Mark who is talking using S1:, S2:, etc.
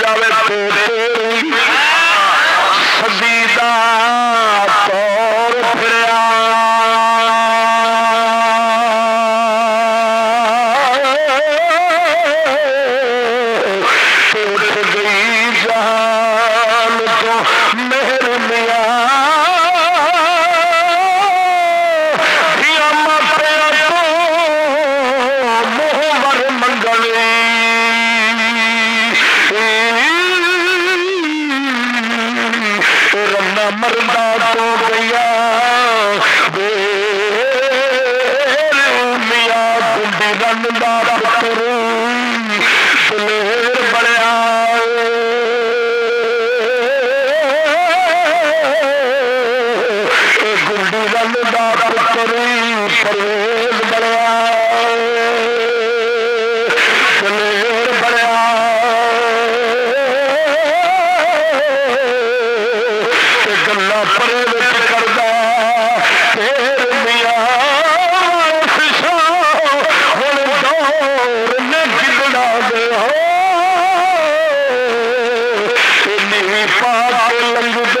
S1: جاوے تو سدی مردہ تو گیا۔ میاں گنڈی رن دا پتر دلیر بڑیا گنڈی رن دا پتر پرے دا پرے کردا تیر پاک لنگ